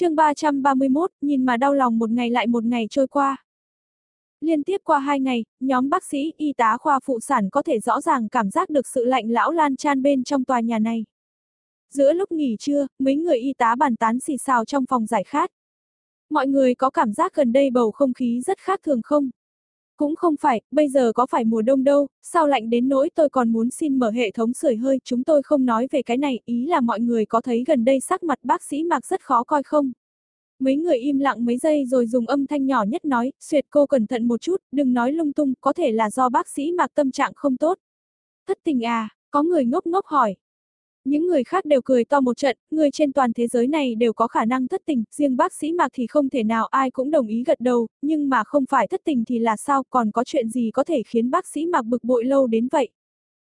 chương 331, nhìn mà đau lòng một ngày lại một ngày trôi qua. Liên tiếp qua hai ngày, nhóm bác sĩ, y tá khoa phụ sản có thể rõ ràng cảm giác được sự lạnh lão lan tràn bên trong tòa nhà này. Giữa lúc nghỉ trưa, mấy người y tá bàn tán xì xào trong phòng giải khát. Mọi người có cảm giác gần đây bầu không khí rất khác thường không? Cũng không phải, bây giờ có phải mùa đông đâu, sao lạnh đến nỗi tôi còn muốn xin mở hệ thống sưởi hơi, chúng tôi không nói về cái này, ý là mọi người có thấy gần đây sắc mặt bác sĩ Mạc rất khó coi không? Mấy người im lặng mấy giây rồi dùng âm thanh nhỏ nhất nói, Xuyệt cô cẩn thận một chút, đừng nói lung tung, có thể là do bác sĩ Mạc tâm trạng không tốt. Thất tình à, có người ngốc ngốc hỏi, những người khác đều cười to một trận, người trên toàn thế giới này đều có khả năng thất tình, riêng bác sĩ Mạc thì không thể nào ai cũng đồng ý gật đầu, nhưng mà không phải thất tình thì là sao, còn có chuyện gì có thể khiến bác sĩ Mạc bực bội lâu đến vậy?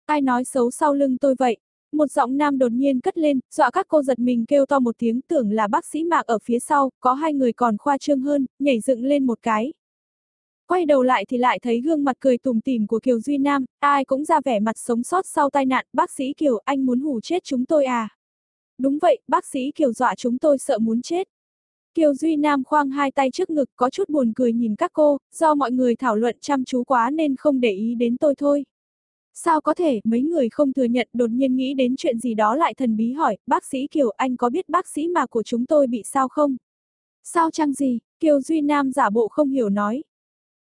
Ai nói xấu sau lưng tôi vậy? Một giọng nam đột nhiên cất lên, dọa các cô giật mình kêu to một tiếng tưởng là bác sĩ Mạc ở phía sau, có hai người còn khoa trương hơn, nhảy dựng lên một cái, Quay đầu lại thì lại thấy gương mặt cười tủm tỉm của Kiều Duy Nam, ai cũng ra vẻ mặt sống sót sau tai nạn, bác sĩ Kiều, anh muốn hù chết chúng tôi à? Đúng vậy, bác sĩ Kiều dọa chúng tôi sợ muốn chết. Kiều Duy Nam khoang hai tay trước ngực có chút buồn cười nhìn các cô, do mọi người thảo luận chăm chú quá nên không để ý đến tôi thôi. Sao có thể, mấy người không thừa nhận đột nhiên nghĩ đến chuyện gì đó lại thần bí hỏi, bác sĩ Kiều anh có biết bác sĩ mà của chúng tôi bị sao không? Sao chăng gì? Kiều Duy Nam giả bộ không hiểu nói,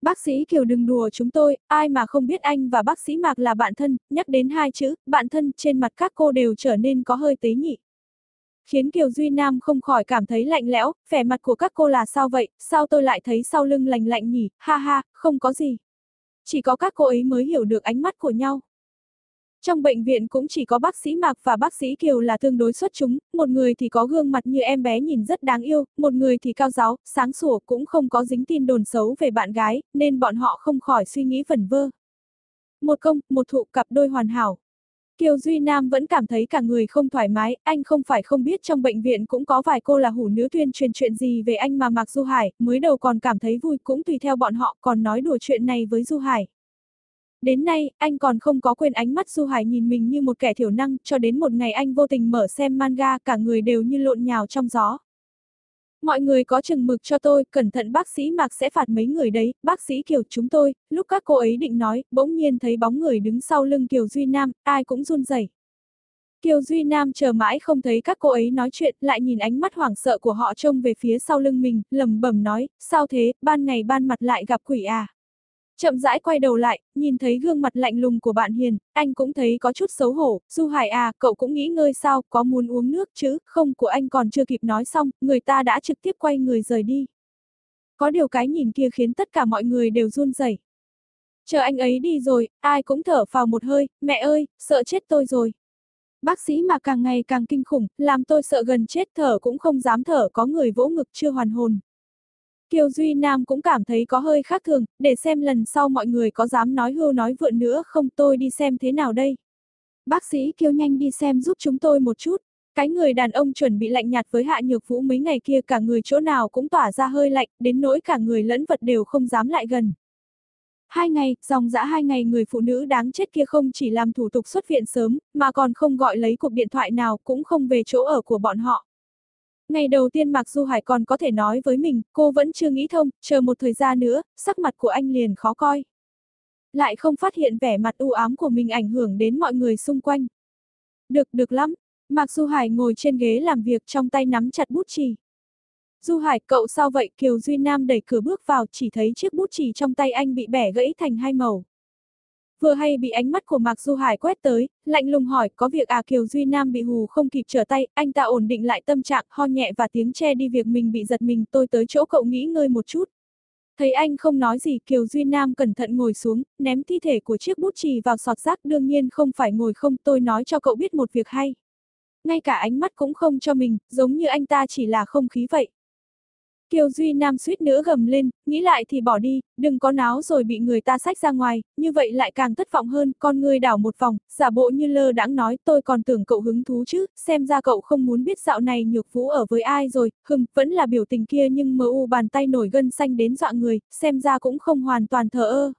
Bác sĩ Kiều đừng đùa chúng tôi, ai mà không biết anh và bác sĩ Mạc là bạn thân, nhắc đến hai chữ, bạn thân, trên mặt các cô đều trở nên có hơi tế nhị. Khiến Kiều Duy Nam không khỏi cảm thấy lạnh lẽo, vẻ mặt của các cô là sao vậy, sao tôi lại thấy sau lưng lạnh lạnh nhỉ, ha ha, không có gì. Chỉ có các cô ấy mới hiểu được ánh mắt của nhau. Trong bệnh viện cũng chỉ có bác sĩ Mạc và bác sĩ Kiều là tương đối xuất chúng, một người thì có gương mặt như em bé nhìn rất đáng yêu, một người thì cao giáo, sáng sủa cũng không có dính tin đồn xấu về bạn gái, nên bọn họ không khỏi suy nghĩ vẩn vơ. Một công, một thụ cặp đôi hoàn hảo. Kiều Duy Nam vẫn cảm thấy cả người không thoải mái, anh không phải không biết trong bệnh viện cũng có vài cô là hủ nữ tuyên truyền chuyện gì về anh mà Mạc Du Hải, mới đầu còn cảm thấy vui cũng tùy theo bọn họ còn nói đùa chuyện này với Du Hải. Đến nay, anh còn không có quên ánh mắt Du Hải nhìn mình như một kẻ thiểu năng, cho đến một ngày anh vô tình mở xem manga, cả người đều như lộn nhào trong gió. Mọi người có chừng mực cho tôi, cẩn thận bác sĩ Mạc sẽ phạt mấy người đấy, bác sĩ Kiều chúng tôi, lúc các cô ấy định nói, bỗng nhiên thấy bóng người đứng sau lưng Kiều Duy Nam, ai cũng run rẩy. Kiều Duy Nam chờ mãi không thấy các cô ấy nói chuyện, lại nhìn ánh mắt hoảng sợ của họ trông về phía sau lưng mình, lầm bẩm nói, sao thế, ban ngày ban mặt lại gặp quỷ à. Chậm rãi quay đầu lại, nhìn thấy gương mặt lạnh lùng của bạn Hiền, anh cũng thấy có chút xấu hổ, Du Hải à, cậu cũng nghĩ ngơi sao, có muốn uống nước chứ, không của anh còn chưa kịp nói xong, người ta đã trực tiếp quay người rời đi. Có điều cái nhìn kia khiến tất cả mọi người đều run rẩy. Chờ anh ấy đi rồi, ai cũng thở vào một hơi, mẹ ơi, sợ chết tôi rồi. Bác sĩ mà càng ngày càng kinh khủng, làm tôi sợ gần chết thở cũng không dám thở có người vỗ ngực chưa hoàn hồn. Kiều Duy Nam cũng cảm thấy có hơi khác thường, để xem lần sau mọi người có dám nói hưu nói vượn nữa không tôi đi xem thế nào đây. Bác sĩ Kiều nhanh đi xem giúp chúng tôi một chút. Cái người đàn ông chuẩn bị lạnh nhạt với Hạ Nhược Vũ mấy ngày kia cả người chỗ nào cũng tỏa ra hơi lạnh, đến nỗi cả người lẫn vật đều không dám lại gần. Hai ngày, dòng dã hai ngày người phụ nữ đáng chết kia không chỉ làm thủ tục xuất viện sớm, mà còn không gọi lấy cuộc điện thoại nào cũng không về chỗ ở của bọn họ. Ngày đầu tiên Mạc Du Hải còn có thể nói với mình, cô vẫn chưa nghĩ thông, chờ một thời gian nữa, sắc mặt của anh liền khó coi. Lại không phát hiện vẻ mặt u ám của mình ảnh hưởng đến mọi người xung quanh. Được, được lắm. Mạc Du Hải ngồi trên ghế làm việc trong tay nắm chặt bút chì. Du Hải, cậu sao vậy? Kiều Duy Nam đẩy cửa bước vào chỉ thấy chiếc bút chì trong tay anh bị bẻ gãy thành hai màu. Vừa hay bị ánh mắt của Mạc Du Hải quét tới, lạnh lùng hỏi, có việc à Kiều Duy Nam bị hù không kịp trở tay, anh ta ổn định lại tâm trạng, ho nhẹ và tiếng che đi việc mình bị giật mình, tôi tới chỗ cậu nghỉ ngơi một chút. Thấy anh không nói gì, Kiều Duy Nam cẩn thận ngồi xuống, ném thi thể của chiếc bút chì vào sọt rác đương nhiên không phải ngồi không, tôi nói cho cậu biết một việc hay. Ngay cả ánh mắt cũng không cho mình, giống như anh ta chỉ là không khí vậy. Kiều Duy Nam suýt nữa gầm lên, nghĩ lại thì bỏ đi, đừng có náo rồi bị người ta sách ra ngoài, như vậy lại càng thất vọng hơn, con người đảo một vòng, giả bộ như lơ đãng nói, tôi còn tưởng cậu hứng thú chứ, xem ra cậu không muốn biết dạo này nhược vũ ở với ai rồi, hừm, vẫn là biểu tình kia nhưng mơ u bàn tay nổi gân xanh đến dọa người, xem ra cũng không hoàn toàn thờ ơ.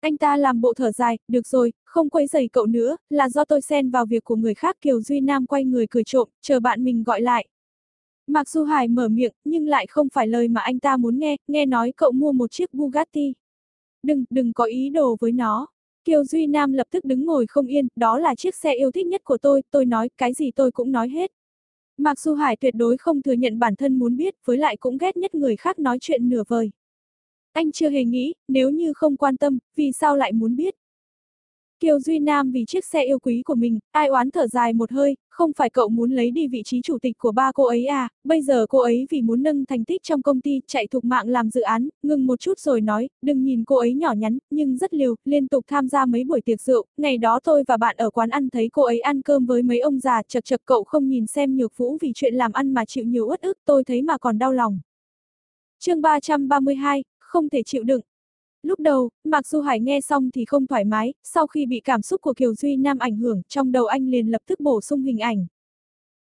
Anh ta làm bộ thở dài, được rồi, không quấy giày cậu nữa, là do tôi xen vào việc của người khác Kiều Duy Nam quay người cười trộm, chờ bạn mình gọi lại. Mặc dù Hải mở miệng, nhưng lại không phải lời mà anh ta muốn nghe, nghe nói cậu mua một chiếc Bugatti. Đừng, đừng có ý đồ với nó. Kiều Duy Nam lập tức đứng ngồi không yên, đó là chiếc xe yêu thích nhất của tôi, tôi nói, cái gì tôi cũng nói hết. Mặc dù Hải tuyệt đối không thừa nhận bản thân muốn biết, với lại cũng ghét nhất người khác nói chuyện nửa vời. Anh chưa hề nghĩ, nếu như không quan tâm, vì sao lại muốn biết? Kiều Duy Nam vì chiếc xe yêu quý của mình, ai oán thở dài một hơi, không phải cậu muốn lấy đi vị trí chủ tịch của ba cô ấy à, bây giờ cô ấy vì muốn nâng thành tích trong công ty, chạy thuộc mạng làm dự án, ngừng một chút rồi nói, đừng nhìn cô ấy nhỏ nhắn, nhưng rất liều, liên tục tham gia mấy buổi tiệc rượu, ngày đó tôi và bạn ở quán ăn thấy cô ấy ăn cơm với mấy ông già, chật chật cậu không nhìn xem nhược vũ vì chuyện làm ăn mà chịu nhiều uất ức, tôi thấy mà còn đau lòng. chương 332, không thể chịu đựng, Lúc đầu, Mạc Du Hải nghe xong thì không thoải mái, sau khi bị cảm xúc của Kiều Duy Nam ảnh hưởng, trong đầu anh liền lập tức bổ sung hình ảnh.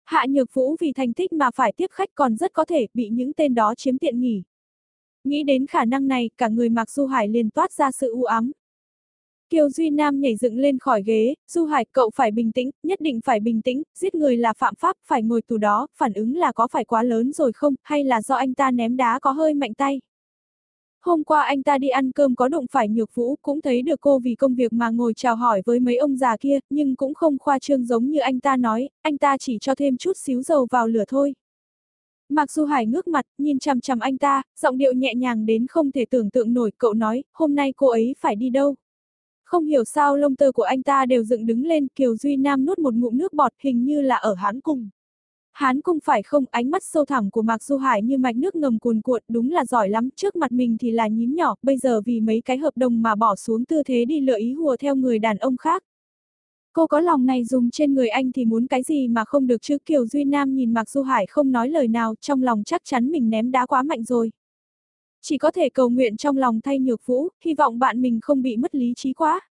Hạ Nhược Vũ vì thành tích mà phải tiếp khách còn rất có thể bị những tên đó chiếm tiện nghỉ. Nghĩ đến khả năng này, cả người Mạc Du Hải liền toát ra sự u ám. Kiều Duy Nam nhảy dựng lên khỏi ghế, Du Hải, cậu phải bình tĩnh, nhất định phải bình tĩnh, giết người là phạm pháp, phải ngồi tù đó, phản ứng là có phải quá lớn rồi không, hay là do anh ta ném đá có hơi mạnh tay. Hôm qua anh ta đi ăn cơm có đụng phải nhược vũ, cũng thấy được cô vì công việc mà ngồi chào hỏi với mấy ông già kia, nhưng cũng không khoa trương giống như anh ta nói, anh ta chỉ cho thêm chút xíu dầu vào lửa thôi. Mặc dù Hải ngước mặt, nhìn chằm chằm anh ta, giọng điệu nhẹ nhàng đến không thể tưởng tượng nổi, cậu nói, hôm nay cô ấy phải đi đâu. Không hiểu sao lông tơ của anh ta đều dựng đứng lên, Kiều Duy Nam nuốt một ngụm nước bọt hình như là ở hán cùng. Hán cung phải không, ánh mắt sâu thẳm của Mạc Du Hải như mạch nước ngầm cuồn cuộn, đúng là giỏi lắm, trước mặt mình thì là nhím nhỏ, bây giờ vì mấy cái hợp đồng mà bỏ xuống tư thế đi lựa ý hùa theo người đàn ông khác. Cô có lòng này dùng trên người anh thì muốn cái gì mà không được chứ Kiều Duy Nam nhìn Mạc Du Hải không nói lời nào, trong lòng chắc chắn mình ném đá quá mạnh rồi. Chỉ có thể cầu nguyện trong lòng thay nhược vũ, hy vọng bạn mình không bị mất lý trí quá.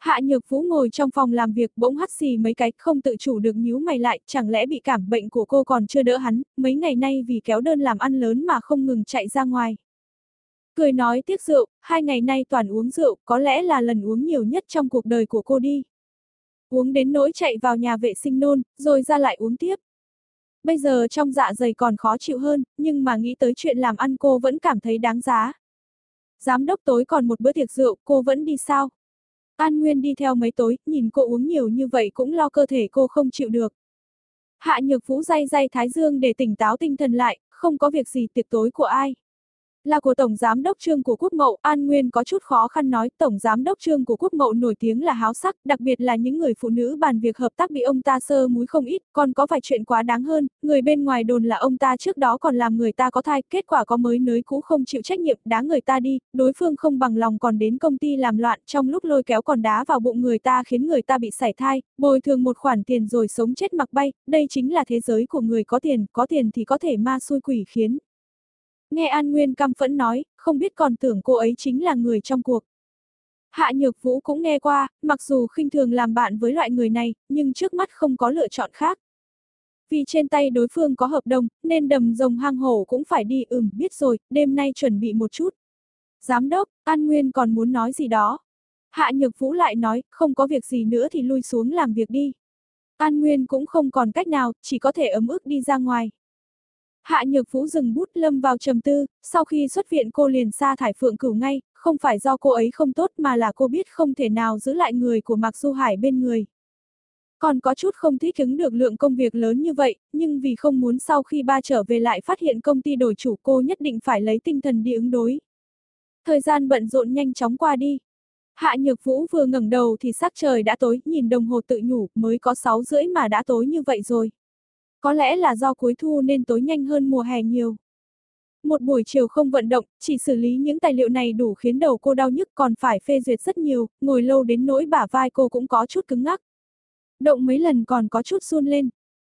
Hạ Nhược Vũ ngồi trong phòng làm việc bỗng hắt xì mấy cái, không tự chủ được nhíu mày lại, chẳng lẽ bị cảm bệnh của cô còn chưa đỡ hắn, mấy ngày nay vì kéo đơn làm ăn lớn mà không ngừng chạy ra ngoài. Cười nói tiếc rượu, hai ngày nay toàn uống rượu, có lẽ là lần uống nhiều nhất trong cuộc đời của cô đi. Uống đến nỗi chạy vào nhà vệ sinh nôn, rồi ra lại uống tiếp. Bây giờ trong dạ dày còn khó chịu hơn, nhưng mà nghĩ tới chuyện làm ăn cô vẫn cảm thấy đáng giá. Giám đốc tối còn một bữa tiệc rượu, cô vẫn đi sao? An Nguyên đi theo mấy tối, nhìn cô uống nhiều như vậy cũng lo cơ thể cô không chịu được. Hạ Nhược Vũ day day Thái Dương để tỉnh táo tinh thần lại, không có việc gì tiệc tối của ai. Là của Tổng Giám đốc Trương của Quốc Mậu, An Nguyên có chút khó khăn nói, Tổng Giám đốc Trương của Quốc Mậu nổi tiếng là háo sắc, đặc biệt là những người phụ nữ bàn việc hợp tác bị ông ta sơ múi không ít, còn có vài chuyện quá đáng hơn, người bên ngoài đồn là ông ta trước đó còn làm người ta có thai, kết quả có mới nới cũ không chịu trách nhiệm, đá người ta đi, đối phương không bằng lòng còn đến công ty làm loạn, trong lúc lôi kéo còn đá vào bụng người ta khiến người ta bị sảy thai, bồi thường một khoản tiền rồi sống chết mặc bay, đây chính là thế giới của người có tiền, có tiền thì có thể ma xui quỷ khiến, Nghe An Nguyên căm phẫn nói, không biết còn tưởng cô ấy chính là người trong cuộc. Hạ Nhược Vũ cũng nghe qua, mặc dù khinh thường làm bạn với loại người này, nhưng trước mắt không có lựa chọn khác. Vì trên tay đối phương có hợp đồng, nên đầm rồng hang hổ cũng phải đi ừm, biết rồi, đêm nay chuẩn bị một chút. Giám đốc, An Nguyên còn muốn nói gì đó. Hạ Nhược Vũ lại nói, không có việc gì nữa thì lui xuống làm việc đi. An Nguyên cũng không còn cách nào, chỉ có thể ấm ức đi ra ngoài. Hạ Nhược Vũ dừng bút lâm vào trầm tư, sau khi xuất viện cô liền sa thải Phượng Cửu ngay, không phải do cô ấy không tốt mà là cô biết không thể nào giữ lại người của Mạc Du Hải bên người. Còn có chút không thích ứng được lượng công việc lớn như vậy, nhưng vì không muốn sau khi ba trở về lại phát hiện công ty đổi chủ cô nhất định phải lấy tinh thần đi ứng đối. Thời gian bận rộn nhanh chóng qua đi. Hạ Nhược Vũ vừa ngẩng đầu thì sắc trời đã tối, nhìn đồng hồ tự nhủ, mới có 6 rưỡi mà đã tối như vậy rồi. Có lẽ là do cuối thu nên tối nhanh hơn mùa hè nhiều. Một buổi chiều không vận động, chỉ xử lý những tài liệu này đủ khiến đầu cô đau nhức còn phải phê duyệt rất nhiều, ngồi lâu đến nỗi bả vai cô cũng có chút cứng ngắc. Động mấy lần còn có chút run lên.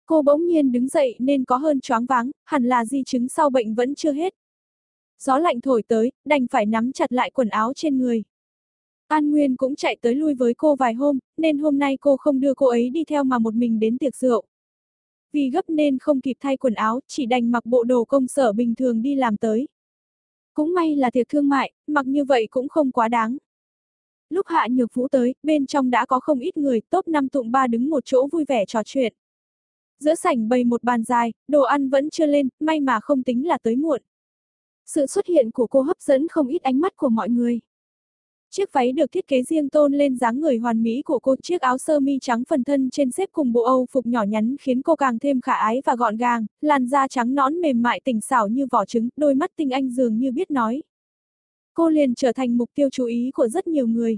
Cô bỗng nhiên đứng dậy nên có hơn choáng váng, hẳn là di chứng sau bệnh vẫn chưa hết. Gió lạnh thổi tới, đành phải nắm chặt lại quần áo trên người. An Nguyên cũng chạy tới lui với cô vài hôm, nên hôm nay cô không đưa cô ấy đi theo mà một mình đến tiệc rượu. Vì gấp nên không kịp thay quần áo, chỉ đành mặc bộ đồ công sở bình thường đi làm tới. Cũng may là tiệc thương mại, mặc như vậy cũng không quá đáng. Lúc Hạ Nhược Vũ tới, bên trong đã có không ít người, top 5 tụng ba đứng một chỗ vui vẻ trò chuyện. Giữa sảnh bày một bàn dài, đồ ăn vẫn chưa lên, may mà không tính là tới muộn. Sự xuất hiện của cô hấp dẫn không ít ánh mắt của mọi người. Chiếc váy được thiết kế riêng tôn lên dáng người hoàn mỹ của cô, chiếc áo sơ mi trắng phần thân trên xếp cùng bộ Âu phục nhỏ nhắn khiến cô càng thêm khả ái và gọn gàng, làn da trắng nõn mềm mại tỉnh xảo như vỏ trứng, đôi mắt tinh anh dường như biết nói. Cô liền trở thành mục tiêu chú ý của rất nhiều người.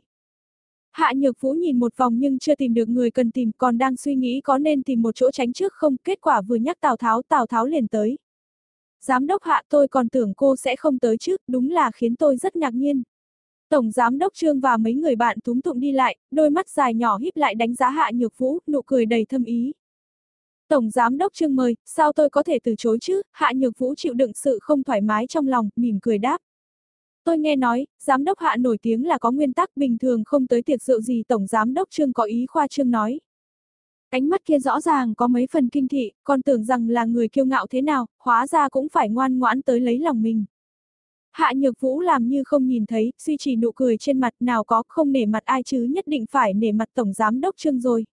Hạ Nhược Vũ nhìn một vòng nhưng chưa tìm được người cần tìm, còn đang suy nghĩ có nên tìm một chỗ tránh trước không, kết quả vừa nhắc Tào Tháo, Tào Tháo liền tới. Giám đốc Hạ tôi còn tưởng cô sẽ không tới chứ, đúng là khiến tôi rất ngạc nhiên. Tổng Giám đốc Trương và mấy người bạn túm tụng đi lại, đôi mắt dài nhỏ híp lại đánh giá Hạ Nhược Vũ, nụ cười đầy thâm ý. Tổng Giám đốc Trương mời, sao tôi có thể từ chối chứ? Hạ Nhược Vũ chịu đựng sự không thoải mái trong lòng, mỉm cười đáp. Tôi nghe nói, giám đốc hạ nổi tiếng là có nguyên tắc bình thường không tới tiệc rượu gì tổng giám đốc trương có ý khoa trương nói. Ánh mắt kia rõ ràng có mấy phần kinh thị, còn tưởng rằng là người kiêu ngạo thế nào, hóa ra cũng phải ngoan ngoãn tới lấy lòng mình. Hạ Nhược Vũ làm như không nhìn thấy, duy trì nụ cười trên mặt nào có không nể mặt ai chứ nhất định phải nể mặt Tổng Giám Đốc Trương rồi.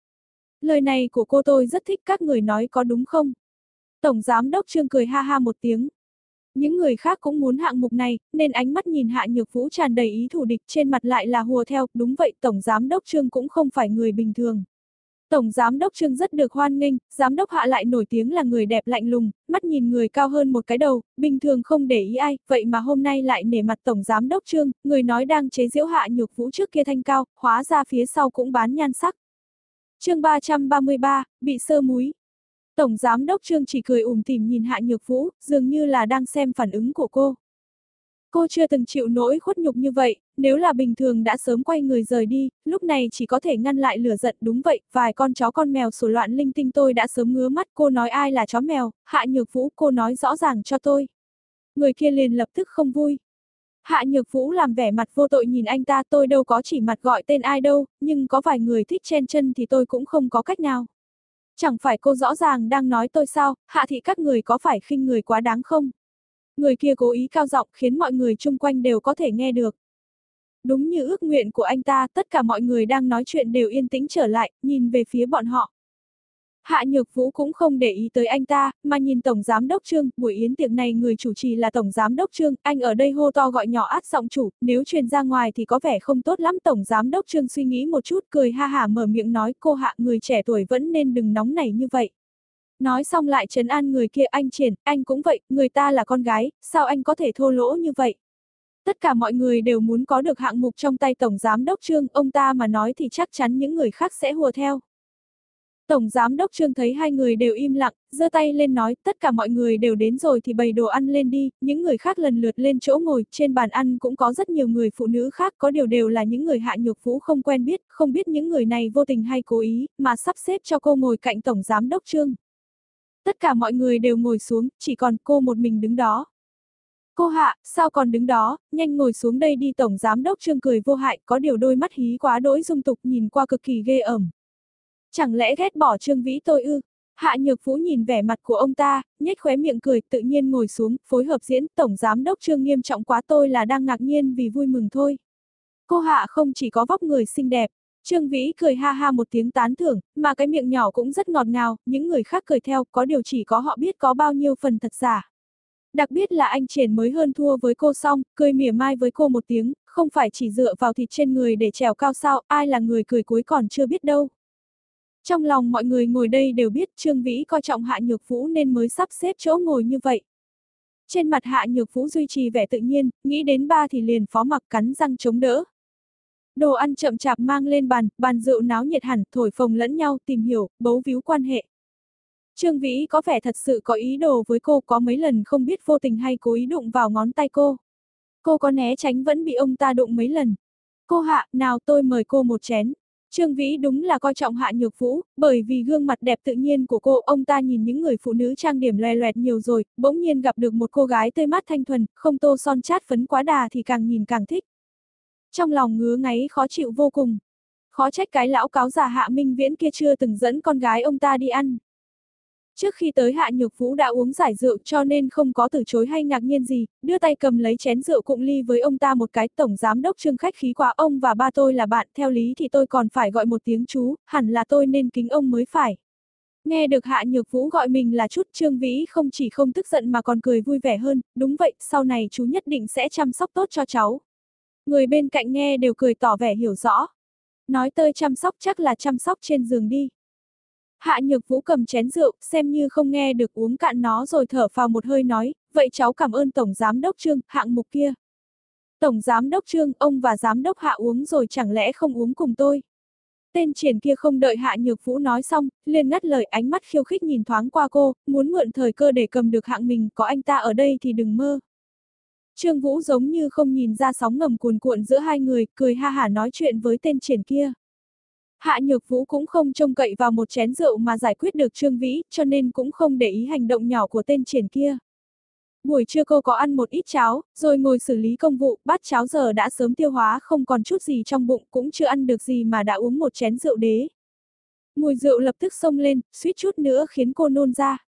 Lời này của cô tôi rất thích các người nói có đúng không? Tổng Giám Đốc Trương cười ha ha một tiếng, những người khác cũng muốn hạng mục này, nên ánh mắt nhìn Hạ Nhược Vũ tràn đầy ý thủ địch trên mặt lại là hùa theo, đúng vậy Tổng Giám Đốc Trương cũng không phải người bình thường. Tổng Giám Đốc Trương rất được hoan nghênh, Giám Đốc Hạ lại nổi tiếng là người đẹp lạnh lùng, mắt nhìn người cao hơn một cái đầu, bình thường không để ý ai, vậy mà hôm nay lại nể mặt Tổng Giám Đốc Trương, người nói đang chế giễu Hạ Nhược Vũ trước kia thanh cao, hóa ra phía sau cũng bán nhan sắc. chương 333, bị sơ múi, Tổng Giám Đốc Trương chỉ cười ủm tỉm nhìn Hạ Nhược Vũ, dường như là đang xem phản ứng của cô. Cô chưa từng chịu nỗi khuất nhục như vậy, nếu là bình thường đã sớm quay người rời đi, lúc này chỉ có thể ngăn lại lửa giận đúng vậy, vài con chó con mèo sổ loạn linh tinh tôi đã sớm ngứa mắt cô nói ai là chó mèo, Hạ Nhược Vũ cô nói rõ ràng cho tôi. Người kia liền lập tức không vui. Hạ Nhược Vũ làm vẻ mặt vô tội nhìn anh ta tôi đâu có chỉ mặt gọi tên ai đâu, nhưng có vài người thích chen chân thì tôi cũng không có cách nào. Chẳng phải cô rõ ràng đang nói tôi sao, hạ thị các người có phải khinh người quá đáng không? Người kia cố ý cao giọng khiến mọi người chung quanh đều có thể nghe được. Đúng như ước nguyện của anh ta, tất cả mọi người đang nói chuyện đều yên tĩnh trở lại, nhìn về phía bọn họ. Hạ Nhược Vũ cũng không để ý tới anh ta, mà nhìn Tổng Giám Đốc Trương, buổi yến tiệc này người chủ trì là Tổng Giám Đốc Trương, anh ở đây hô to gọi nhỏ át giọng chủ, nếu truyền ra ngoài thì có vẻ không tốt lắm. Tổng Giám Đốc Trương suy nghĩ một chút, cười ha hả mở miệng nói cô Hạ người trẻ tuổi vẫn nên đừng nóng nảy như vậy. Nói xong lại trấn an người kia anh triển, anh cũng vậy, người ta là con gái, sao anh có thể thô lỗ như vậy? Tất cả mọi người đều muốn có được hạng mục trong tay Tổng Giám Đốc Trương, ông ta mà nói thì chắc chắn những người khác sẽ hùa theo. Tổng Giám Đốc Trương thấy hai người đều im lặng, giơ tay lên nói, tất cả mọi người đều đến rồi thì bày đồ ăn lên đi, những người khác lần lượt lên chỗ ngồi, trên bàn ăn cũng có rất nhiều người phụ nữ khác, có điều đều là những người hạ nhược vũ không quen biết, không biết những người này vô tình hay cố ý, mà sắp xếp cho cô ngồi cạnh Tổng Giám Đốc Trương. Tất cả mọi người đều ngồi xuống, chỉ còn cô một mình đứng đó. Cô Hạ, sao còn đứng đó, nhanh ngồi xuống đây đi Tổng Giám Đốc Trương cười vô hại, có điều đôi mắt hí quá đỗi dung tục nhìn qua cực kỳ ghê ẩm. Chẳng lẽ ghét bỏ Trương Vĩ tôi ư? Hạ Nhược Vũ nhìn vẻ mặt của ông ta, nhếch khóe miệng cười, tự nhiên ngồi xuống, phối hợp diễn, Tổng Giám Đốc Trương nghiêm trọng quá tôi là đang ngạc nhiên vì vui mừng thôi. Cô Hạ không chỉ có vóc người xinh đẹp, Trương Vĩ cười ha ha một tiếng tán thưởng, mà cái miệng nhỏ cũng rất ngọt ngào, những người khác cười theo, có điều chỉ có họ biết có bao nhiêu phần thật giả. Đặc biệt là anh triển mới hơn thua với cô xong, cười mỉa mai với cô một tiếng, không phải chỉ dựa vào thịt trên người để trèo cao sao, ai là người cười cuối còn chưa biết đâu. Trong lòng mọi người ngồi đây đều biết Trương Vĩ coi trọng Hạ Nhược Vũ nên mới sắp xếp chỗ ngồi như vậy. Trên mặt Hạ Nhược Vũ duy trì vẻ tự nhiên, nghĩ đến ba thì liền phó mặc cắn răng chống đỡ. Đồ ăn chậm chạp mang lên bàn, bàn rượu náo nhiệt hẳn, thổi phồng lẫn nhau, tìm hiểu, bấu víu quan hệ. Trương Vĩ có vẻ thật sự có ý đồ với cô có mấy lần không biết vô tình hay cố ý đụng vào ngón tay cô. Cô có né tránh vẫn bị ông ta đụng mấy lần. Cô hạ, nào tôi mời cô một chén. Trương Vĩ đúng là coi trọng Hạ Nhược Vũ, bởi vì gương mặt đẹp tự nhiên của cô, ông ta nhìn những người phụ nữ trang điểm loè loẹt nhiều rồi, bỗng nhiên gặp được một cô gái tươi mát thanh thuần, không tô son chát phấn quá đà thì càng nhìn càng thích. Trong lòng ngứa ngáy khó chịu vô cùng. Khó trách cái lão cáo già Hạ Minh Viễn kia chưa từng dẫn con gái ông ta đi ăn. Trước khi tới Hạ Nhược Vũ đã uống giải rượu cho nên không có từ chối hay ngạc nhiên gì, đưa tay cầm lấy chén rượu cụng ly với ông ta một cái, tổng giám đốc trương khách khí quá ông và ba tôi là bạn, theo lý thì tôi còn phải gọi một tiếng chú, hẳn là tôi nên kính ông mới phải. Nghe được Hạ Nhược Vũ gọi mình là chút Trương Vĩ không chỉ không tức giận mà còn cười vui vẻ hơn, đúng vậy, sau này chú nhất định sẽ chăm sóc tốt cho cháu. Người bên cạnh nghe đều cười tỏ vẻ hiểu rõ. Nói tơi chăm sóc chắc là chăm sóc trên giường đi. Hạ Nhược Vũ cầm chén rượu, xem như không nghe được uống cạn nó rồi thở vào một hơi nói, vậy cháu cảm ơn Tổng Giám Đốc Trương, hạng mục kia. Tổng Giám Đốc Trương, ông và Giám Đốc Hạ uống rồi chẳng lẽ không uống cùng tôi? Tên triển kia không đợi Hạ Nhược Vũ nói xong, liền ngắt lời ánh mắt khiêu khích nhìn thoáng qua cô, muốn mượn thời cơ để cầm được hạng mình, có anh ta ở đây thì đừng mơ. Trương Vũ giống như không nhìn ra sóng ngầm cuồn cuộn giữa hai người, cười ha hả nói chuyện với tên triển kia. Hạ Nhược Vũ cũng không trông cậy vào một chén rượu mà giải quyết được Trương Vĩ, cho nên cũng không để ý hành động nhỏ của tên triển kia. Buổi trưa cô có ăn một ít cháo, rồi ngồi xử lý công vụ, bát cháo giờ đã sớm tiêu hóa không còn chút gì trong bụng, cũng chưa ăn được gì mà đã uống một chén rượu đế. Mùi rượu lập tức xông lên, suýt chút nữa khiến cô nôn ra.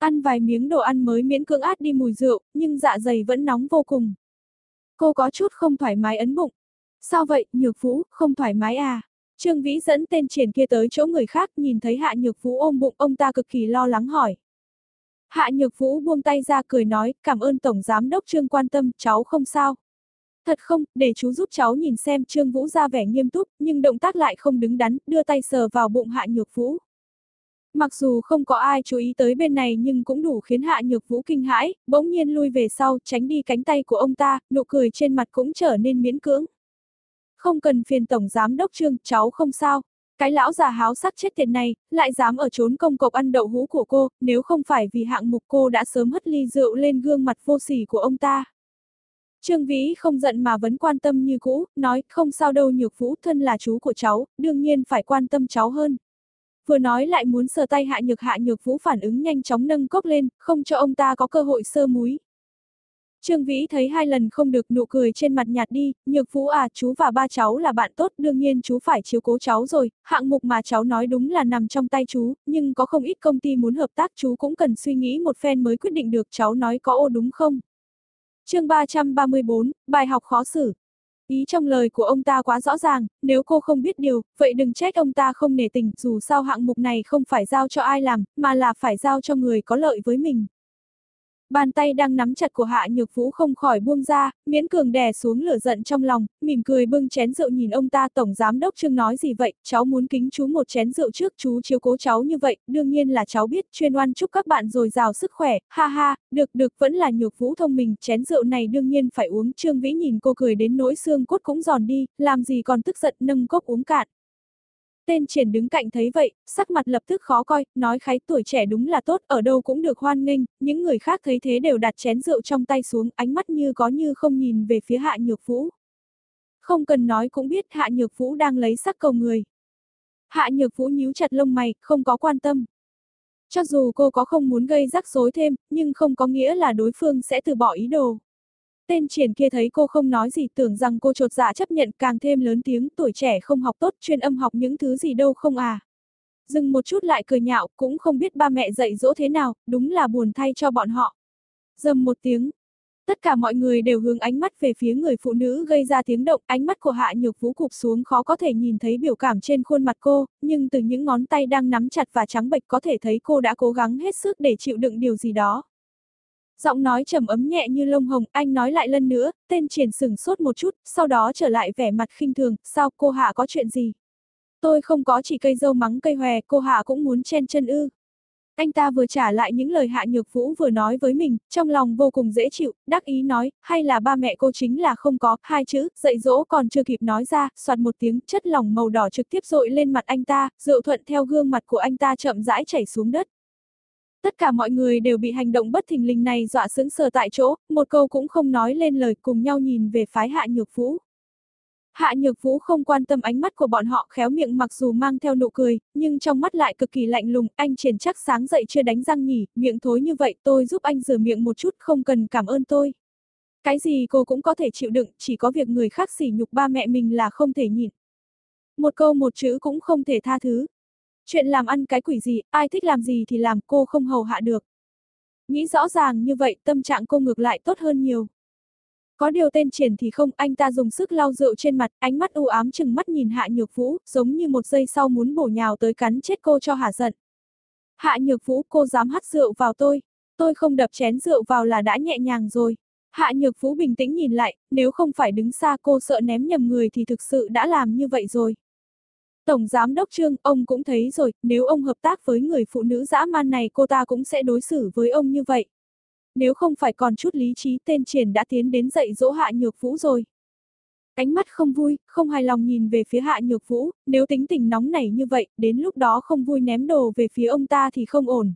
Ăn vài miếng đồ ăn mới miễn cưỡng át đi mùi rượu, nhưng dạ dày vẫn nóng vô cùng. Cô có chút không thoải mái ấn bụng. Sao vậy, Nhược Vũ, không thoải mái à? Trương Vĩ dẫn tên triển kia tới chỗ người khác, nhìn thấy Hạ Nhược Vũ ôm bụng, ông ta cực kỳ lo lắng hỏi. Hạ Nhược Vũ buông tay ra cười nói, cảm ơn Tổng Giám Đốc Trương quan tâm, cháu không sao. Thật không, để chú giúp cháu nhìn xem Trương Vũ ra vẻ nghiêm túc, nhưng động tác lại không đứng đắn, đưa tay sờ vào bụng Hạ Nhược Vũ. Mặc dù không có ai chú ý tới bên này nhưng cũng đủ khiến Hạ Nhược Vũ kinh hãi, bỗng nhiên lui về sau, tránh đi cánh tay của ông ta, nụ cười trên mặt cũng trở nên miễn cưỡng. Không cần phiền Tổng Giám Đốc Trương, cháu không sao. Cái lão già háo sắc chết tiệt này, lại dám ở trốn công cộc ăn đậu hũ của cô, nếu không phải vì hạng mục cô đã sớm hất ly rượu lên gương mặt vô sỉ của ông ta. Trương Vĩ không giận mà vẫn quan tâm như cũ, nói, không sao đâu Nhược Vũ thân là chú của cháu, đương nhiên phải quan tâm cháu hơn. Vừa nói lại muốn sờ tay hạ nhược hạ nhược Vũ phản ứng nhanh chóng nâng cốc lên, không cho ông ta có cơ hội sơ múi, Trương Vĩ thấy hai lần không được nụ cười trên mặt nhạt đi, nhược vũ à, chú và ba cháu là bạn tốt, đương nhiên chú phải chiếu cố cháu rồi, hạng mục mà cháu nói đúng là nằm trong tay chú, nhưng có không ít công ty muốn hợp tác chú cũng cần suy nghĩ một phen mới quyết định được cháu nói có ô đúng không? chương 334, bài học khó xử. Ý trong lời của ông ta quá rõ ràng, nếu cô không biết điều, vậy đừng trách ông ta không nể tình, dù sao hạng mục này không phải giao cho ai làm, mà là phải giao cho người có lợi với mình. Bàn tay đang nắm chặt của Hạ Nhược Vũ không khỏi buông ra, miễn cường đè xuống lửa giận trong lòng, mỉm cười bưng chén rượu nhìn ông ta tổng giám đốc Trương nói gì vậy, cháu muốn kính chú một chén rượu trước chú chiếu cố cháu như vậy, đương nhiên là cháu biết chuyên oan chúc các bạn dồi dào sức khỏe, ha ha, được được vẫn là Nhược Vũ thông minh, chén rượu này đương nhiên phải uống, Trương Vĩ nhìn cô cười đến nỗi xương cốt cũng giòn đi, làm gì còn tức giận nâng cốc uống cạn. Tên triển đứng cạnh thấy vậy, sắc mặt lập tức khó coi, nói khái tuổi trẻ đúng là tốt, ở đâu cũng được hoan nghênh, những người khác thấy thế đều đặt chén rượu trong tay xuống, ánh mắt như có như không nhìn về phía hạ nhược vũ. Không cần nói cũng biết hạ nhược vũ đang lấy sắc cầu người. Hạ nhược vũ nhíu chặt lông mày, không có quan tâm. Cho dù cô có không muốn gây rắc rối thêm, nhưng không có nghĩa là đối phương sẽ từ bỏ ý đồ. Tên triển kia thấy cô không nói gì tưởng rằng cô trột dạ chấp nhận càng thêm lớn tiếng tuổi trẻ không học tốt chuyên âm học những thứ gì đâu không à. Dừng một chút lại cười nhạo cũng không biết ba mẹ dạy dỗ thế nào, đúng là buồn thay cho bọn họ. Dầm một tiếng. Tất cả mọi người đều hướng ánh mắt về phía người phụ nữ gây ra tiếng động, ánh mắt của Hạ Nhược Vũ cụp xuống khó có thể nhìn thấy biểu cảm trên khuôn mặt cô, nhưng từ những ngón tay đang nắm chặt và trắng bệch có thể thấy cô đã cố gắng hết sức để chịu đựng điều gì đó. Giọng nói trầm ấm nhẹ như lông hồng, anh nói lại lần nữa, tên triển sừng sốt một chút, sau đó trở lại vẻ mặt khinh thường, sao cô Hạ có chuyện gì? Tôi không có chỉ cây dâu mắng cây hòe, cô Hạ cũng muốn chen chân ư. Anh ta vừa trả lại những lời Hạ Nhược Vũ vừa nói với mình, trong lòng vô cùng dễ chịu, đắc ý nói, hay là ba mẹ cô chính là không có, hai chữ, dạy dỗ còn chưa kịp nói ra, soạt một tiếng, chất lỏng màu đỏ trực tiếp rội lên mặt anh ta, rượu thuận theo gương mặt của anh ta chậm rãi chảy xuống đất. Tất cả mọi người đều bị hành động bất thình lình này dọa sững sờ tại chỗ, một câu cũng không nói lên lời cùng nhau nhìn về phái Hạ Nhược Vũ. Hạ Nhược Vũ không quan tâm ánh mắt của bọn họ khéo miệng mặc dù mang theo nụ cười, nhưng trong mắt lại cực kỳ lạnh lùng, anh triển chắc sáng dậy chưa đánh răng nhỉ, miệng thối như vậy tôi giúp anh rửa miệng một chút không cần cảm ơn tôi. Cái gì cô cũng có thể chịu đựng, chỉ có việc người khác sỉ nhục ba mẹ mình là không thể nhịn. Một câu một chữ cũng không thể tha thứ, Chuyện làm ăn cái quỷ gì, ai thích làm gì thì làm cô không hầu hạ được. Nghĩ rõ ràng như vậy tâm trạng cô ngược lại tốt hơn nhiều. Có điều tên triển thì không, anh ta dùng sức lau rượu trên mặt, ánh mắt u ám chừng mắt nhìn hạ nhược vũ, giống như một giây sau muốn bổ nhào tới cắn chết cô cho hả giận. Hạ Nhược Vũ cô dám hắt rượu vào tôi, tôi không đập chén rượu vào là đã nhẹ nhàng rồi. Hạ Nhược Vũ bình tĩnh nhìn lại, nếu không phải đứng xa cô sợ ném nhầm người thì thực sự đã làm như vậy rồi. Tổng Giám Đốc Trương, ông cũng thấy rồi, nếu ông hợp tác với người phụ nữ dã man này cô ta cũng sẽ đối xử với ông như vậy. Nếu không phải còn chút lý trí tên triển đã tiến đến dạy dỗ Hạ Nhược Vũ rồi. Ánh mắt không vui, không hài lòng nhìn về phía Hạ Nhược Vũ, nếu tính tình nóng nảy như vậy, đến lúc đó không vui ném đồ về phía ông ta thì không ổn.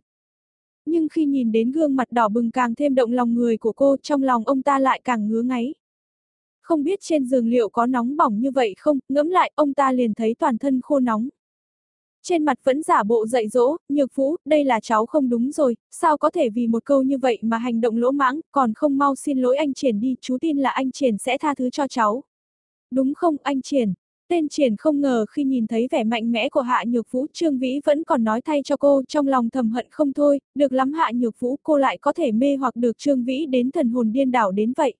Nhưng khi nhìn đến gương mặt đỏ bừng càng thêm động lòng người của cô, trong lòng ông ta lại càng ngứa ngáy. Không biết trên giường liệu có nóng bỏng như vậy không, ngẫm lại, ông ta liền thấy toàn thân khô nóng. Trên mặt vẫn giả bộ dạy dỗ, nhược vũ, đây là cháu không đúng rồi, sao có thể vì một câu như vậy mà hành động lỗ mãng, còn không mau xin lỗi anh Triển đi, chú tin là anh Triển sẽ tha thứ cho cháu. Đúng không, anh Triển? Tên Triển không ngờ khi nhìn thấy vẻ mạnh mẽ của Hạ Nhược Vũ, Trương Vĩ vẫn còn nói thay cho cô, trong lòng thầm hận không thôi, được lắm Hạ Nhược Vũ cô lại có thể mê hoặc được Trương Vĩ đến thần hồn điên đảo đến vậy.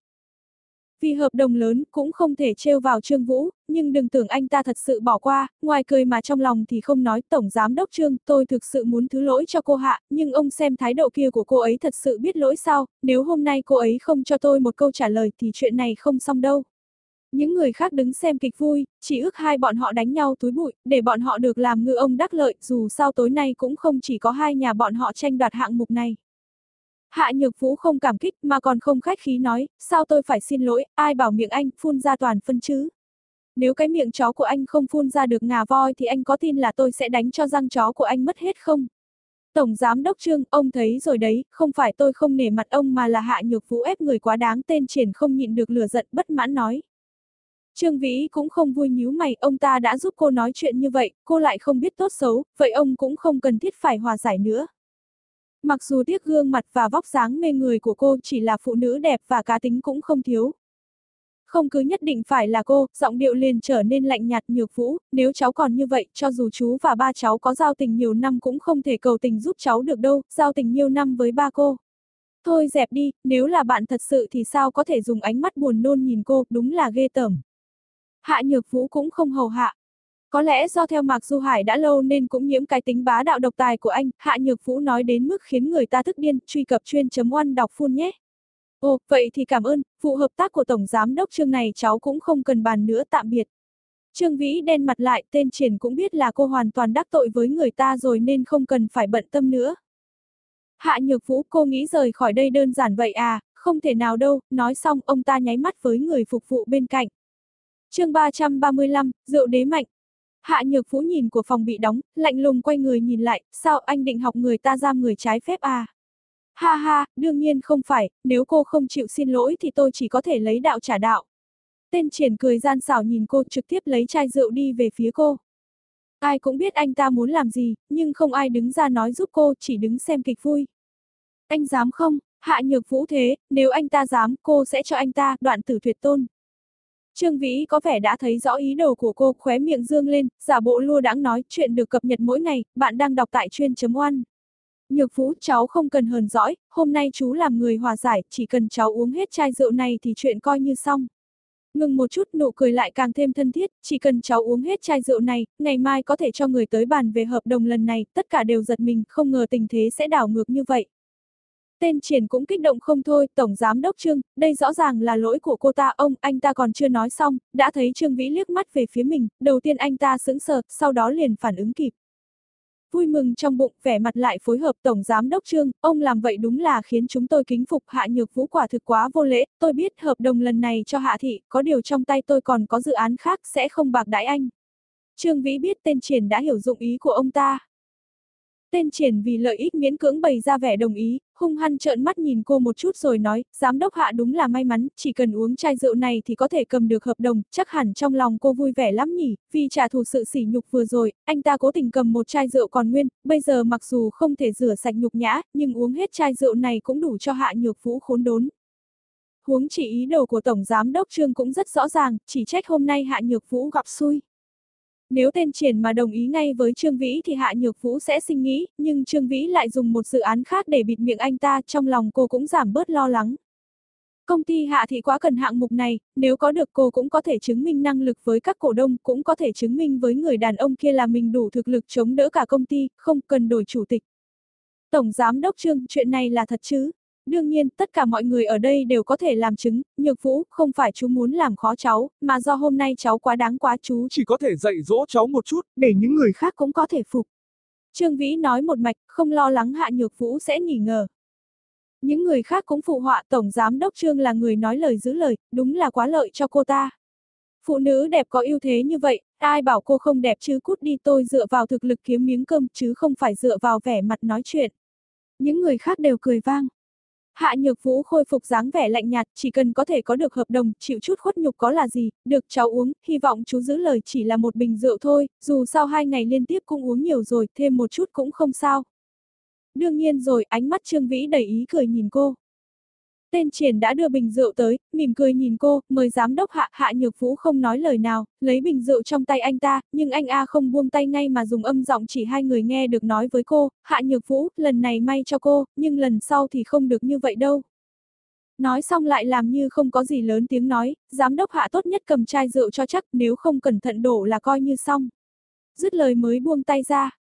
Vì hợp đồng lớn cũng không thể trêu vào Trương Vũ, nhưng đừng tưởng anh ta thật sự bỏ qua, ngoài cười mà trong lòng thì không nói Tổng Giám Đốc Trương, tôi thực sự muốn thứ lỗi cho cô Hạ, nhưng ông xem thái độ kia của cô ấy thật sự biết lỗi sao, nếu hôm nay cô ấy không cho tôi một câu trả lời thì chuyện này không xong đâu. Những người khác đứng xem kịch vui, chỉ ước hai bọn họ đánh nhau túi bụi, để bọn họ được làm ngư ông đắc lợi, dù sao tối nay cũng không chỉ có hai nhà bọn họ tranh đoạt hạng mục này. Hạ Nhược Vũ không cảm kích mà còn không khách khí nói, sao tôi phải xin lỗi, ai bảo miệng anh phun ra toàn phân chứ. Nếu cái miệng chó của anh không phun ra được ngà voi thì anh có tin là tôi sẽ đánh cho răng chó của anh mất hết không? Tổng Giám Đốc Trương, ông thấy rồi đấy, không phải tôi không nể mặt ông mà là Hạ Nhược Vũ ép người quá đáng tên triển không nhịn được lửa giận bất mãn nói. Trương Vĩ cũng không vui nhíu mày, ông ta đã giúp cô nói chuyện như vậy, cô lại không biết tốt xấu, vậy ông cũng không cần thiết phải hòa giải nữa. Mặc dù tiếc gương mặt và vóc dáng mê người của cô chỉ là phụ nữ đẹp và cá tính cũng không thiếu. Không cứ nhất định phải là cô, giọng điệu liền trở nên lạnh nhạt nhược vũ, nếu cháu còn như vậy, cho dù chú và ba cháu có giao tình nhiều năm cũng không thể cầu tình giúp cháu được đâu, giao tình nhiều năm với ba cô. Thôi dẹp đi, nếu là bạn thật sự thì sao có thể dùng ánh mắt buồn nôn nhìn cô, đúng là ghê tởm. Hạ Nhược Vũ cũng không hầu hạ. Có lẽ do theo Mạc Du Hải đã lâu nên cũng nhiễm cái tính bá đạo độc tài của anh, Hạ Nhược Vũ nói đến mức khiến người ta thức điên, truy cập chuyên chấm oan đọc phun nhé. Ồ, vậy thì cảm ơn, vụ hợp tác của Tổng Giám Đốc Trương này cháu cũng không cần bàn nữa tạm biệt. Trương Vĩ đen mặt lại, tên triển cũng biết là cô hoàn toàn đắc tội với người ta rồi nên không cần phải bận tâm nữa. Hạ Nhược Vũ cô nghĩ rời khỏi đây đơn giản vậy à, không thể nào đâu, nói xong ông ta nháy mắt với người phục vụ bên cạnh chương 335, rượu đế mạnh. Hạ nhược phú nhìn của phòng bị đóng, lạnh lùng quay người nhìn lại, sao anh định học người ta giam người trái phép à? Ha ha, đương nhiên không phải, nếu cô không chịu xin lỗi thì tôi chỉ có thể lấy đạo trả đạo. Tên triển cười gian xảo nhìn cô trực tiếp lấy chai rượu đi về phía cô. Ai cũng biết anh ta muốn làm gì, nhưng không ai đứng ra nói giúp cô, chỉ đứng xem kịch vui. Anh dám không? Hạ nhược vũ thế, nếu anh ta dám, cô sẽ cho anh ta, đoạn tử tuyệt tôn. Trương Vĩ có vẻ đã thấy rõ ý đồ của cô, khóe miệng dương lên, giả bộ lua đáng nói, chuyện được cập nhật mỗi ngày, bạn đang đọc tại chuyên.oan. Nhược Vũ, cháu không cần hờn dõi, hôm nay chú làm người hòa giải, chỉ cần cháu uống hết chai rượu này thì chuyện coi như xong. Ngừng một chút nụ cười lại càng thêm thân thiết, chỉ cần cháu uống hết chai rượu này, ngày mai có thể cho người tới bàn về hợp đồng lần này, tất cả đều giật mình, không ngờ tình thế sẽ đảo ngược như vậy. Tên triển cũng kích động không thôi, Tổng Giám Đốc Trương, đây rõ ràng là lỗi của cô ta, ông, anh ta còn chưa nói xong, đã thấy Trương Vĩ liếc mắt về phía mình, đầu tiên anh ta sững sờ, sau đó liền phản ứng kịp. Vui mừng trong bụng, vẻ mặt lại phối hợp Tổng Giám Đốc Trương, ông làm vậy đúng là khiến chúng tôi kính phục Hạ Nhược Vũ quả thực quá vô lễ, tôi biết hợp đồng lần này cho Hạ Thị, có điều trong tay tôi còn có dự án khác sẽ không bạc đãi anh. Trương Vĩ biết tên triển đã hiểu dụng ý của ông ta, Tên triển vì lợi ích miễn cưỡng bày ra vẻ đồng ý, hung hăng trợn mắt nhìn cô một chút rồi nói, giám đốc hạ đúng là may mắn, chỉ cần uống chai rượu này thì có thể cầm được hợp đồng, chắc hẳn trong lòng cô vui vẻ lắm nhỉ, vì trả thù sự sỉ nhục vừa rồi, anh ta cố tình cầm một chai rượu còn nguyên, bây giờ mặc dù không thể rửa sạch nhục nhã, nhưng uống hết chai rượu này cũng đủ cho hạ nhược vũ khốn đốn. Huống chỉ ý đồ của Tổng Giám Đốc Trương cũng rất rõ ràng, chỉ trách hôm nay hạ nhược vũ gặp xui. Nếu tên triển mà đồng ý ngay với Trương Vĩ thì Hạ Nhược Vũ sẽ sinh nghĩ, nhưng Trương Vĩ lại dùng một dự án khác để bịt miệng anh ta, trong lòng cô cũng giảm bớt lo lắng. Công ty Hạ Thị quá cần hạng mục này, nếu có được cô cũng có thể chứng minh năng lực với các cổ đông, cũng có thể chứng minh với người đàn ông kia là mình đủ thực lực chống đỡ cả công ty, không cần đổi chủ tịch. Tổng Giám Đốc Trương, chuyện này là thật chứ? Đương nhiên, tất cả mọi người ở đây đều có thể làm chứng, nhược vũ, không phải chú muốn làm khó cháu, mà do hôm nay cháu quá đáng quá chú. Chỉ có thể dạy dỗ cháu một chút. Để những người khác cũng có thể phục. Trương Vĩ nói một mạch, không lo lắng hạ nhược vũ sẽ nghỉ ngờ. Những người khác cũng phụ họa Tổng Giám Đốc Trương là người nói lời giữ lời, đúng là quá lợi cho cô ta. Phụ nữ đẹp có ưu thế như vậy, ai bảo cô không đẹp chứ cút đi tôi dựa vào thực lực kiếm miếng cơm chứ không phải dựa vào vẻ mặt nói chuyện. Những người khác đều cười vang. Hạ Nhược Vũ khôi phục dáng vẻ lạnh nhạt, chỉ cần có thể có được hợp đồng, chịu chút khuất nhục có là gì, được cháu uống, hy vọng chú giữ lời chỉ là một bình rượu thôi, dù sao hai ngày liên tiếp cũng uống nhiều rồi, thêm một chút cũng không sao. Đương nhiên rồi, ánh mắt Trương Vĩ đầy ý cười nhìn cô. Tên triển đã đưa bình rượu tới, mỉm cười nhìn cô, mời giám đốc hạ, hạ nhược vũ không nói lời nào, lấy bình rượu trong tay anh ta, nhưng anh A không buông tay ngay mà dùng âm giọng chỉ hai người nghe được nói với cô, hạ nhược vũ, lần này may cho cô, nhưng lần sau thì không được như vậy đâu. Nói xong lại làm như không có gì lớn tiếng nói, giám đốc hạ tốt nhất cầm chai rượu cho chắc, nếu không cẩn thận đổ là coi như xong. Dứt lời mới buông tay ra,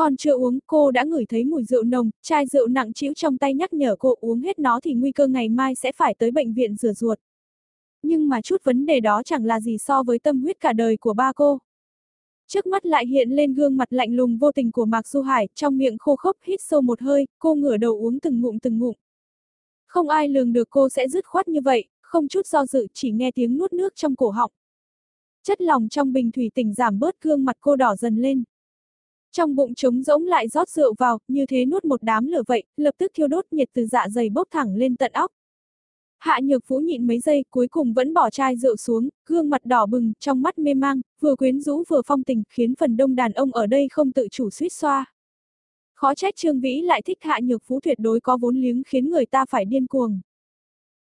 còn chưa uống, cô đã ngửi thấy mùi rượu nồng, chai rượu nặng trĩu trong tay nhắc nhở cô uống hết nó thì nguy cơ ngày mai sẽ phải tới bệnh viện rửa ruột. Nhưng mà chút vấn đề đó chẳng là gì so với tâm huyết cả đời của ba cô. Trước mắt lại hiện lên gương mặt lạnh lùng vô tình của Mạc Du Hải, trong miệng khô khốc hít sâu một hơi, cô ngửa đầu uống từng ngụm từng ngụm. Không ai lường được cô sẽ dứt khoát như vậy, không chút do dự chỉ nghe tiếng nuốt nước trong cổ họng. Chất lòng trong bình thủy tỉnh giảm bớt gương mặt cô đỏ dần lên. Trong bụng trống rỗng lại rót rượu vào, như thế nuốt một đám lửa vậy, lập tức thiêu đốt nhiệt từ dạ dày bốc thẳng lên tận óc. Hạ nhược phú nhịn mấy giây, cuối cùng vẫn bỏ chai rượu xuống, gương mặt đỏ bừng, trong mắt mê mang, vừa quyến rũ vừa phong tình, khiến phần đông đàn ông ở đây không tự chủ suýt xoa. Khó trách Trương Vĩ lại thích hạ nhược phú tuyệt đối có vốn liếng khiến người ta phải điên cuồng.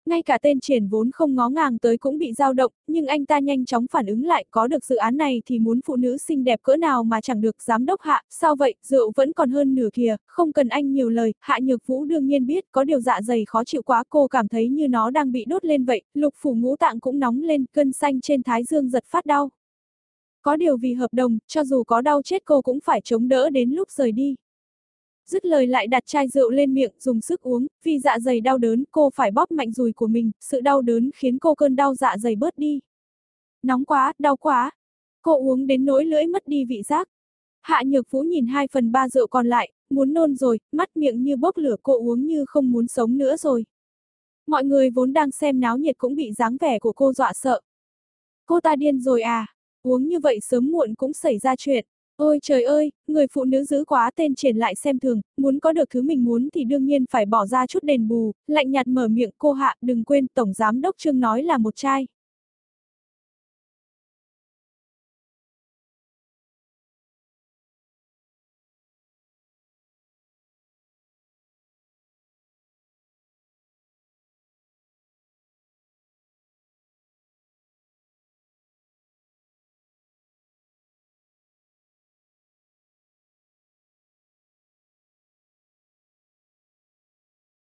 Ngay cả tên triển vốn không ngó ngàng tới cũng bị dao động, nhưng anh ta nhanh chóng phản ứng lại có được dự án này thì muốn phụ nữ xinh đẹp cỡ nào mà chẳng được giám đốc hạ, sao vậy, rượu vẫn còn hơn nửa kìa, không cần anh nhiều lời, hạ nhược vũ đương nhiên biết có điều dạ dày khó chịu quá cô cảm thấy như nó đang bị đốt lên vậy, lục phủ ngũ tạng cũng nóng lên, cân xanh trên thái dương giật phát đau. Có điều vì hợp đồng, cho dù có đau chết cô cũng phải chống đỡ đến lúc rời đi. Dứt lời lại đặt chai rượu lên miệng, dùng sức uống, vì dạ dày đau đớn, cô phải bóp mạnh dùi của mình, sự đau đớn khiến cô cơn đau dạ dày bớt đi. Nóng quá, đau quá. Cô uống đến nỗi lưỡi mất đi vị giác. Hạ Nhược Vũ nhìn hai phần ba rượu còn lại, muốn nôn rồi, mắt miệng như bốc lửa cô uống như không muốn sống nữa rồi. Mọi người vốn đang xem náo nhiệt cũng bị dáng vẻ của cô dọa sợ. Cô ta điên rồi à, uống như vậy sớm muộn cũng xảy ra chuyện. Ôi trời ơi, người phụ nữ giữ quá tên triển lại xem thường, muốn có được thứ mình muốn thì đương nhiên phải bỏ ra chút đền bù, lạnh nhạt mở miệng cô hạ, đừng quên Tổng Giám Đốc Trương nói là một trai.